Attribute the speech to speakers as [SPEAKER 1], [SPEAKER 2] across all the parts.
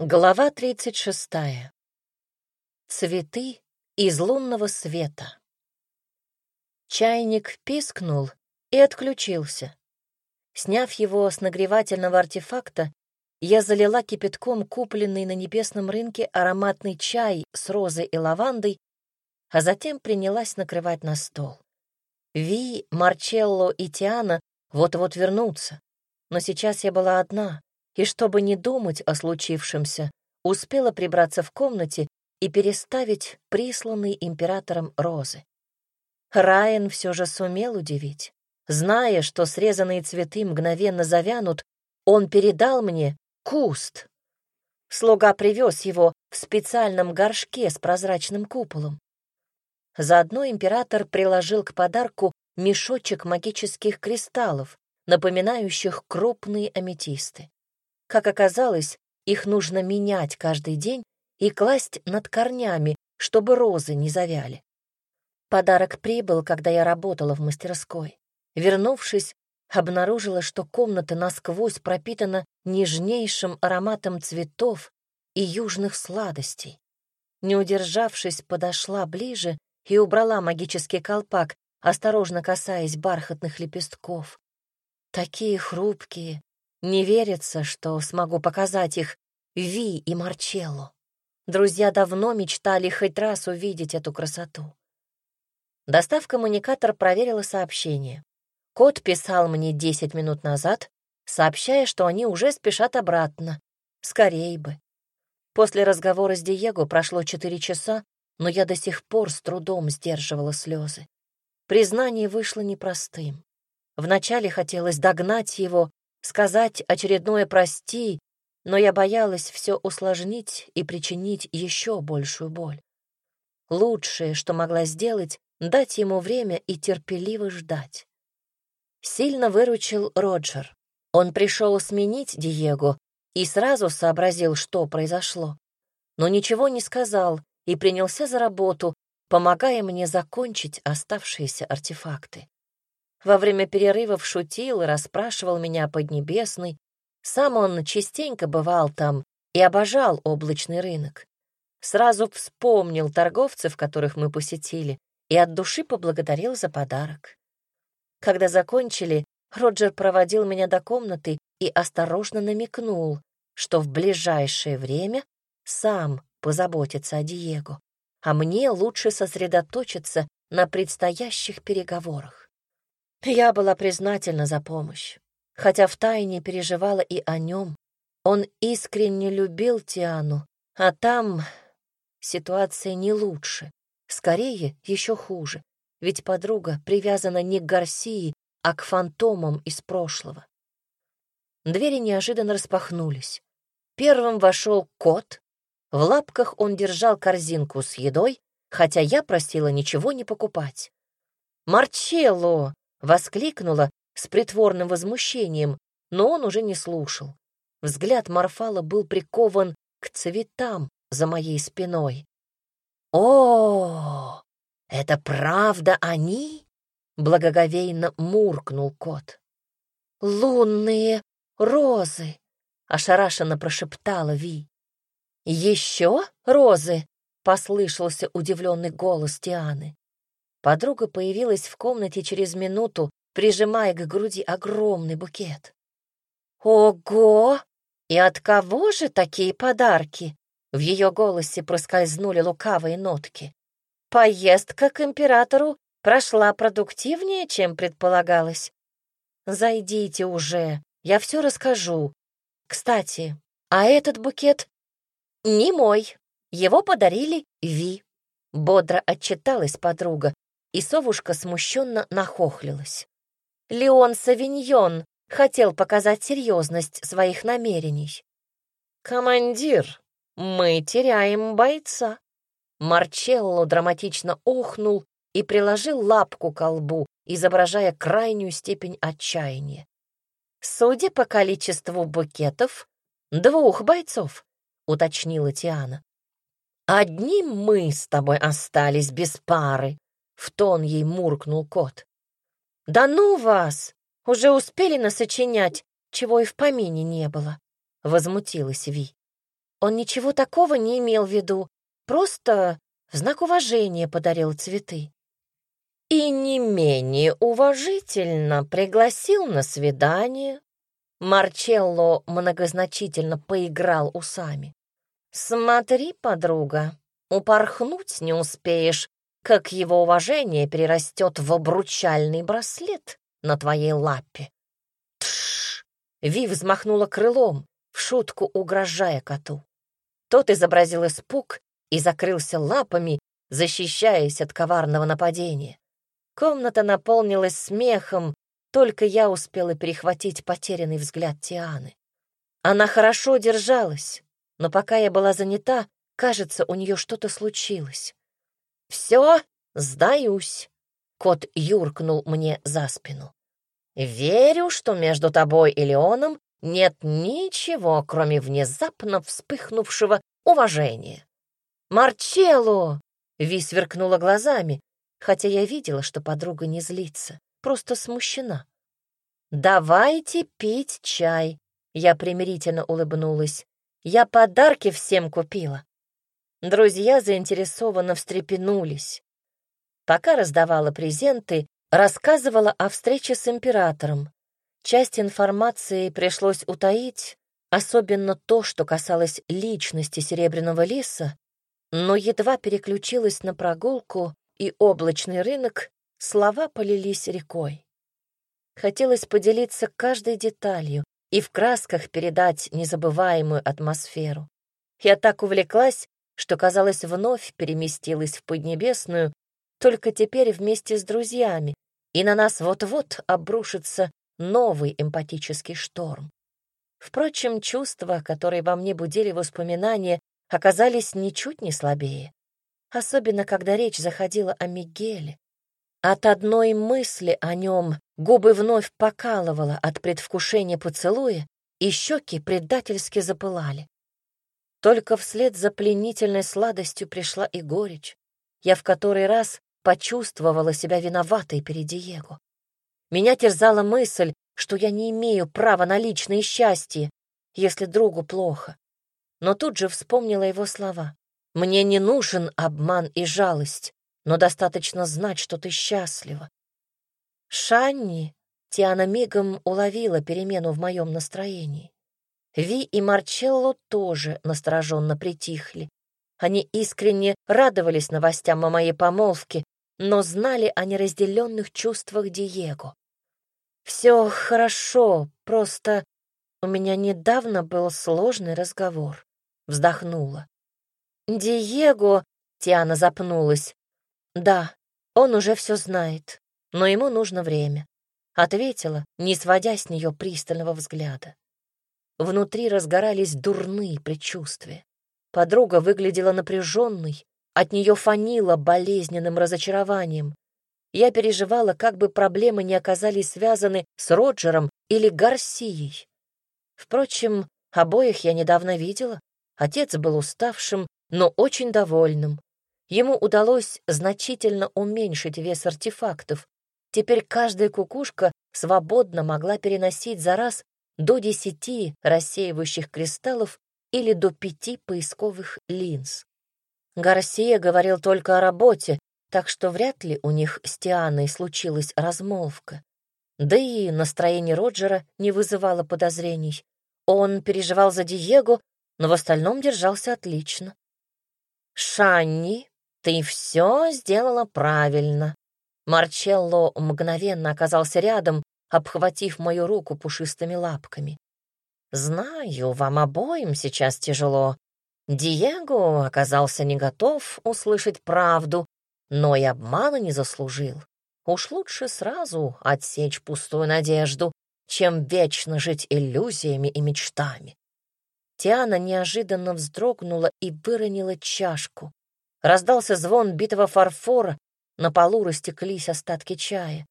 [SPEAKER 1] Глава 36. Цветы из лунного света. Чайник пискнул и отключился. Сняв его с нагревательного артефакта, я залила кипятком купленный на небесном рынке ароматный чай с розой и лавандой, а затем принялась накрывать на стол. Ви, Марчелло и Тиана вот-вот вернутся, но сейчас я была одна, и, чтобы не думать о случившемся, успела прибраться в комнате и переставить присланные императором розы. Райан все же сумел удивить. Зная, что срезанные цветы мгновенно завянут, он передал мне куст. Слуга привез его в специальном горшке с прозрачным куполом. Заодно император приложил к подарку мешочек магических кристаллов, напоминающих крупные аметисты. Как оказалось, их нужно менять каждый день и класть над корнями, чтобы розы не завяли. Подарок прибыл, когда я работала в мастерской. Вернувшись, обнаружила, что комната насквозь пропитана нежнейшим ароматом цветов и южных сладостей. Не удержавшись, подошла ближе и убрала магический колпак, осторожно касаясь бархатных лепестков. Такие хрупкие, не верится, что смогу показать их Ви и Марчелло. Друзья давно мечтали хоть раз увидеть эту красоту. Достав коммуникатор, проверила сообщение. Кот писал мне 10 минут назад, сообщая, что они уже спешат обратно. Скорей бы. После разговора с Диего прошло 4 часа, но я до сих пор с трудом сдерживала слезы. Признание вышло непростым. Вначале хотелось догнать его сказать очередное «прости», но я боялась все усложнить и причинить еще большую боль. Лучшее, что могла сделать, дать ему время и терпеливо ждать. Сильно выручил Роджер. Он пришел сменить Диего и сразу сообразил, что произошло. Но ничего не сказал и принялся за работу, помогая мне закончить оставшиеся артефакты. Во время перерывов шутил и расспрашивал меня о Поднебесной. Сам он частенько бывал там и обожал облачный рынок. Сразу вспомнил торговцев, которых мы посетили, и от души поблагодарил за подарок. Когда закончили, Роджер проводил меня до комнаты и осторожно намекнул, что в ближайшее время сам позаботится о Диего, а мне лучше сосредоточиться на предстоящих переговорах. Я была признательна за помощь, хотя втайне переживала и о нем. Он искренне любил Тиану, а там ситуация не лучше, скорее еще хуже, ведь подруга привязана не к Гарсии, а к фантомам из прошлого. Двери неожиданно распахнулись. Первым вошел кот. В лапках он держал корзинку с едой, хотя я просила ничего не покупать. «Марчелло!» Воскликнула с притворным возмущением, но он уже не слушал. Взгляд Марфала был прикован к цветам за моей спиной. «О, это правда они?» — благоговейно муркнул кот. «Лунные розы!» — ошарашенно прошептала Ви. «Еще розы?» — послышался удивленный голос Тианы. Подруга появилась в комнате через минуту, прижимая к груди огромный букет. «Ого! И от кого же такие подарки?» В ее голосе проскользнули лукавые нотки. «Поездка к императору прошла продуктивнее, чем предполагалось. Зайдите уже, я все расскажу. Кстати, а этот букет не мой, его подарили Ви». Бодро отчиталась подруга, и совушка смущенно нахохлилась. Леон Савиньон хотел показать серьезность своих намерений. «Командир, мы теряем бойца!» Марчелло драматично охнул и приложил лапку к лбу, изображая крайнюю степень отчаяния. «Судя по количеству букетов, двух бойцов», — уточнила Тиана. «Одним мы с тобой остались без пары», в тон ей муркнул кот. «Да ну вас! Уже успели насочинять, чего и в помине не было!» — возмутилась Ви. Он ничего такого не имел в виду, просто в знак уважения подарил цветы. И не менее уважительно пригласил на свидание. Марчелло многозначительно поиграл усами. «Смотри, подруга, упорхнуть не успеешь, как его уважение перерастет в обручальный браслет на твоей лапе. Тш! Ви взмахнула крылом, в шутку угрожая коту. Тот изобразил испуг и закрылся лапами, защищаясь от коварного нападения. Комната наполнилась смехом, только я успела перехватить потерянный взгляд Тианы. Она хорошо держалась, но пока я была занята, кажется, у нее что-то случилось. «Все, сдаюсь», — кот юркнул мне за спину. «Верю, что между тобой и Леоном нет ничего, кроме внезапно вспыхнувшего уважения». «Марчелло!» — Ви сверкнула глазами, хотя я видела, что подруга не злится, просто смущена. «Давайте пить чай», — я примирительно улыбнулась. «Я подарки всем купила». Друзья заинтересованно встрепенулись. Пока раздавала презенты, рассказывала о встрече с императором. Часть информации пришлось утаить, особенно то, что касалось личности Серебряного лиса, но едва переключилась на прогулку и облачный рынок, слова полились рекой. Хотелось поделиться каждой деталью и в красках передать незабываемую атмосферу. Я так увлеклась, что, казалось, вновь переместилась в Поднебесную, только теперь вместе с друзьями, и на нас вот-вот обрушится новый эмпатический шторм. Впрочем, чувства, которые во мне будили воспоминания, оказались ничуть не слабее, особенно когда речь заходила о Мигеле. От одной мысли о нем губы вновь покалывало от предвкушения поцелуя, и щеки предательски запылали. Только вслед за пленительной сладостью пришла и горечь. Я в который раз почувствовала себя виноватой перед Диего. Меня терзала мысль, что я не имею права на личное счастье, если другу плохо. Но тут же вспомнила его слова. «Мне не нужен обман и жалость, но достаточно знать, что ты счастлива». «Шанни», — Тиана мигом уловила перемену в моем настроении. Ви и Марчелло тоже настороженно притихли. Они искренне радовались новостям о моей помолвке, но знали о неразделенных чувствах Диего. «Все хорошо, просто у меня недавно был сложный разговор», — вздохнула. «Диего...» — Тиана запнулась. «Да, он уже все знает, но ему нужно время», — ответила, не сводя с нее пристального взгляда. Внутри разгорались дурные предчувствия. Подруга выглядела напряженной, от нее фанило болезненным разочарованием. Я переживала, как бы проблемы не оказались связаны с Роджером или Гарсией. Впрочем, обоих я недавно видела. Отец был уставшим, но очень довольным. Ему удалось значительно уменьшить вес артефактов. Теперь каждая кукушка свободно могла переносить за раз до десяти рассеивающих кристаллов или до пяти поисковых линз. Гарсия говорил только о работе, так что вряд ли у них с Тианой случилась размолвка. Да и настроение Роджера не вызывало подозрений. Он переживал за Диего, но в остальном держался отлично. «Шанни, ты все сделала правильно». Марчелло мгновенно оказался рядом, обхватив мою руку пушистыми лапками. «Знаю, вам обоим сейчас тяжело. Диего оказался не готов услышать правду, но и обмана не заслужил. Уж лучше сразу отсечь пустую надежду, чем вечно жить иллюзиями и мечтами». Тиана неожиданно вздрогнула и выронила чашку. Раздался звон битого фарфора, на полу растеклись остатки чая.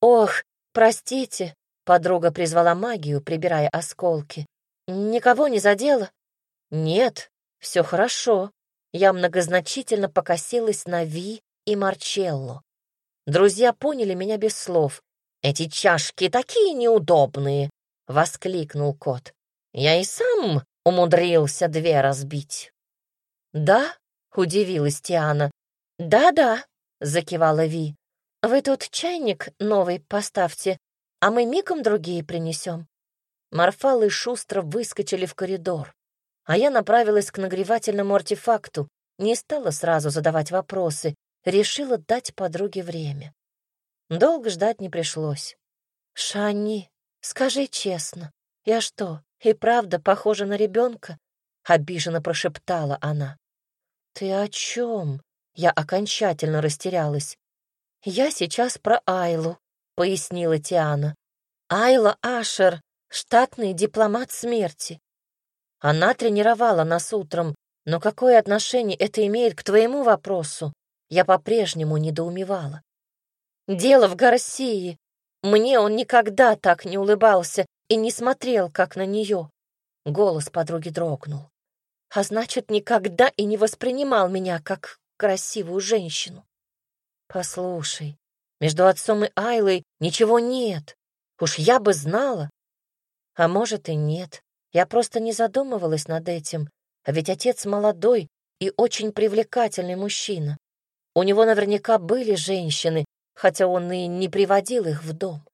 [SPEAKER 1] «Ох, «Простите», — подруга призвала магию, прибирая осколки. «Никого не задела?» «Нет, все хорошо». Я многозначительно покосилась на Ви и Марчелло. Друзья поняли меня без слов. «Эти чашки такие неудобные!» — воскликнул кот. «Я и сам умудрился две разбить». «Да?» — удивилась Тиана. «Да-да», — закивала Ви. «Вы тут чайник новый поставьте, а мы мигом другие принесем». Марфал и Шустро выскочили в коридор, а я направилась к нагревательному артефакту, не стала сразу задавать вопросы, решила дать подруге время. Долго ждать не пришлось. «Шани, скажи честно, я что, и правда похожа на ребенка?» — обиженно прошептала она. «Ты о чем?» — я окончательно растерялась. «Я сейчас про Айлу», — пояснила Тиана. «Айла Ашер штатный дипломат смерти. Она тренировала нас утром, но какое отношение это имеет к твоему вопросу? Я по-прежнему недоумевала. Дело в Гарсии. Мне он никогда так не улыбался и не смотрел, как на нее. Голос подруги дрогнул. А значит, никогда и не воспринимал меня как красивую женщину. Послушай, между отцом и Айлой ничего нет. Уж я бы знала. А может и нет. Я просто не задумывалась над этим. А ведь отец молодой и очень привлекательный мужчина. У него наверняка были женщины, хотя он и не приводил их в дом.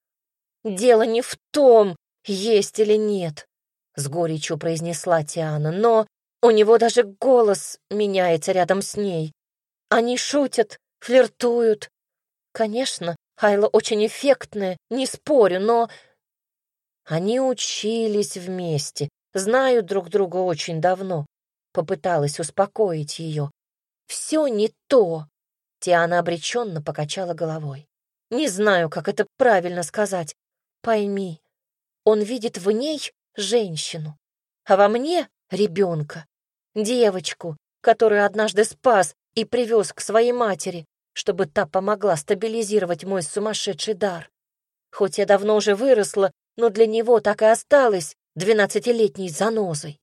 [SPEAKER 1] «Дело не в том, есть или нет», — с горечью произнесла Тиана, «но у него даже голос меняется рядом с ней. Они шутят, флиртуют. Конечно, Айла очень эффектная, не спорю, но они учились вместе, знают друг друга очень давно. Попыталась успокоить ее. Все не то. Тиана обреченно покачала головой. Не знаю, как это правильно сказать. Пойми, он видит в ней женщину, а во мне — ребенка, девочку, которую однажды спас и привез к своей матери, чтобы та помогла стабилизировать мой сумасшедший дар. Хоть я давно уже выросла но для него так и осталась двенадцатилетней занозой.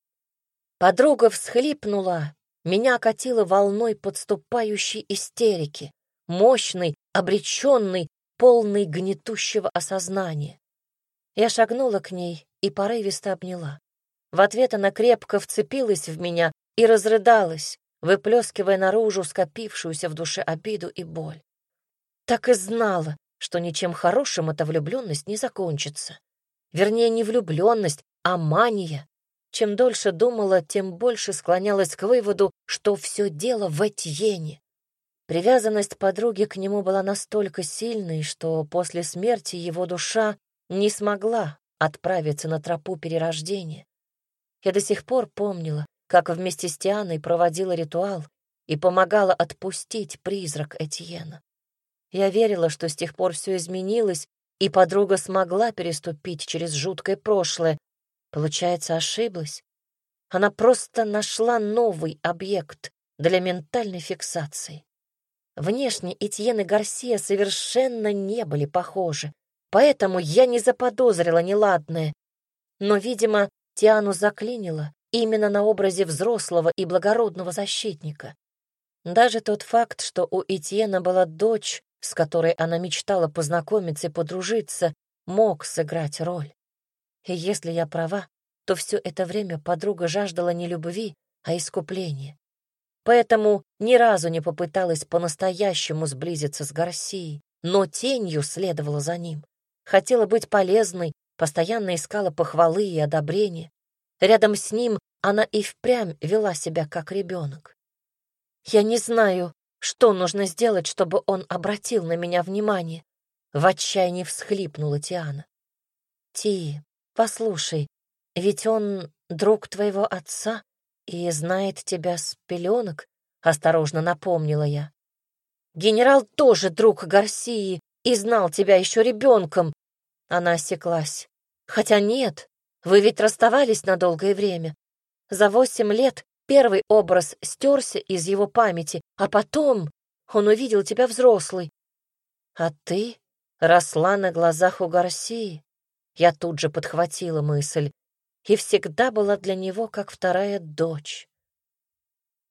[SPEAKER 1] Подруга всхлипнула, меня окатило волной подступающей истерики, мощной, обреченной, полной гнетущего осознания. Я шагнула к ней и порывисто обняла. В ответ она крепко вцепилась в меня и разрыдалась, выплескивая наружу скопившуюся в душе обиду и боль. Так и знала, что ничем хорошим эта влюбленность не закончится. Вернее, не влюбленность, а мания. Чем дольше думала, тем больше склонялась к выводу, что все дело в Этьене. Привязанность подруги к нему была настолько сильной, что после смерти его душа не смогла отправиться на тропу перерождения. Я до сих пор помнила, как вместе с Тианой проводила ритуал и помогала отпустить призрак Этьена. Я верила, что с тех пор все изменилось, и подруга смогла переступить через жуткое прошлое. Получается, ошиблась. Она просто нашла новый объект для ментальной фиксации. Внешне Этьен и Гарсия совершенно не были похожи, поэтому я не заподозрила неладное. Но, видимо, Тиану заклинило именно на образе взрослого и благородного защитника. Даже тот факт, что у Этьена была дочь, с которой она мечтала познакомиться и подружиться, мог сыграть роль. И если я права, то все это время подруга жаждала не любви, а искупления. Поэтому ни разу не попыталась по-настоящему сблизиться с Гарсией, но тенью следовала за ним. Хотела быть полезной, постоянно искала похвалы и одобрения. Рядом с ним она и впрямь вела себя как ребенок. Я не знаю, что нужно сделать, чтобы он обратил на меня внимание? В отчаянии всхлипнула Тиана. Ти, послушай, ведь он друг твоего отца и знает тебя с пеленок, осторожно напомнила я. Генерал тоже друг Гарсии и знал тебя еще ребенком. Она осеклась. Хотя нет, вы ведь расставались на долгое время. За восемь лет Первый образ стерся из его памяти, а потом он увидел тебя взрослый. А ты росла на глазах у Гарсии. Я тут же подхватила мысль и всегда была для него как вторая дочь.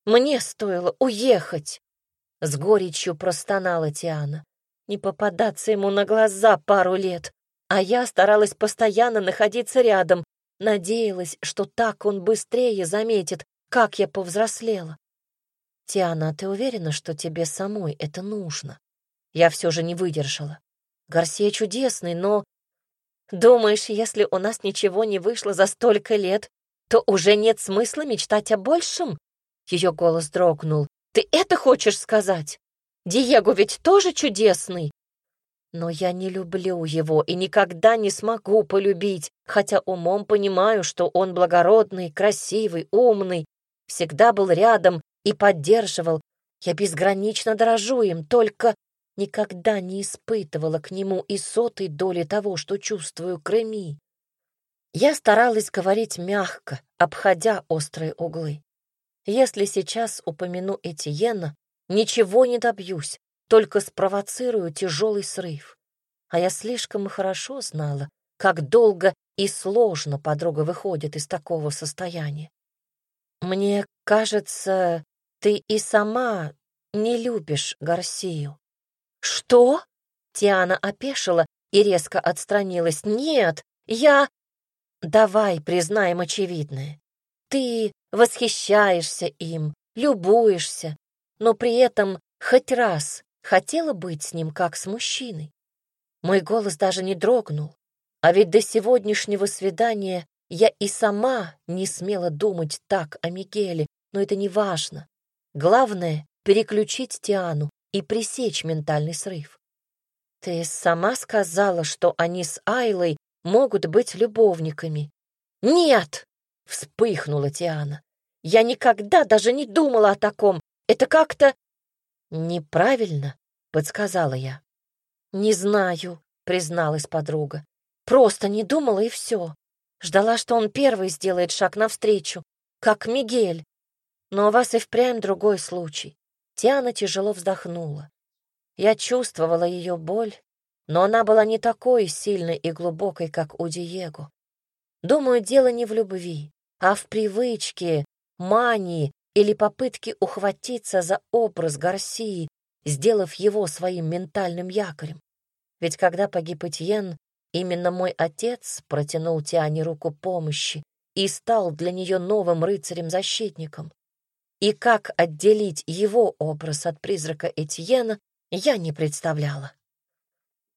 [SPEAKER 1] Мне стоило уехать, — с горечью простонала Тиана. Не попадаться ему на глаза пару лет, а я старалась постоянно находиться рядом, надеялась, что так он быстрее заметит, как я повзрослела. Тиана, ты уверена, что тебе самой это нужно? Я все же не выдержала. Гарсия чудесный, но... Думаешь, если у нас ничего не вышло за столько лет, то уже нет смысла мечтать о большем? Ее голос дрогнул. Ты это хочешь сказать? Диего ведь тоже чудесный. Но я не люблю его и никогда не смогу полюбить, хотя умом понимаю, что он благородный, красивый, умный, всегда был рядом и поддерживал. Я безгранично дорожу им, только никогда не испытывала к нему и сотой доли того, что чувствую к Реми. Я старалась говорить мягко, обходя острые углы. Если сейчас упомяну Этьена, ничего не добьюсь, только спровоцирую тяжелый срыв. А я слишком хорошо знала, как долго и сложно подруга выходит из такого состояния. Мне кажется, ты и сама не любишь Гарсию. Что? Тиана опешила и резко отстранилась. Нет, я... Давай признаем очевидное. Ты восхищаешься им, любуешься, но при этом хоть раз хотела быть с ним как с мужчиной. Мой голос даже не дрогнул, а ведь до сегодняшнего свидания я и сама не смела думать так о Мигеле, но это не важно. Главное — переключить Тиану и пресечь ментальный срыв. Ты сама сказала, что они с Айлой могут быть любовниками. Нет! — вспыхнула Тиана. Я никогда даже не думала о таком. Это как-то «Неправильно», — подсказала я. «Не знаю», — призналась подруга. «Просто не думала и все. Ждала, что он первый сделает шаг навстречу, как Мигель. Но у вас и впрямь другой случай». Тиана тяжело вздохнула. Я чувствовала ее боль, но она была не такой сильной и глубокой, как у Диего. Думаю, дело не в любви, а в привычке, мании или попытки ухватиться за образ Гарсии, сделав его своим ментальным якорем. Ведь когда погиб Этьен, именно мой отец протянул Тиане руку помощи и стал для нее новым рыцарем-защитником. И как отделить его образ от призрака Этьена, я не представляла.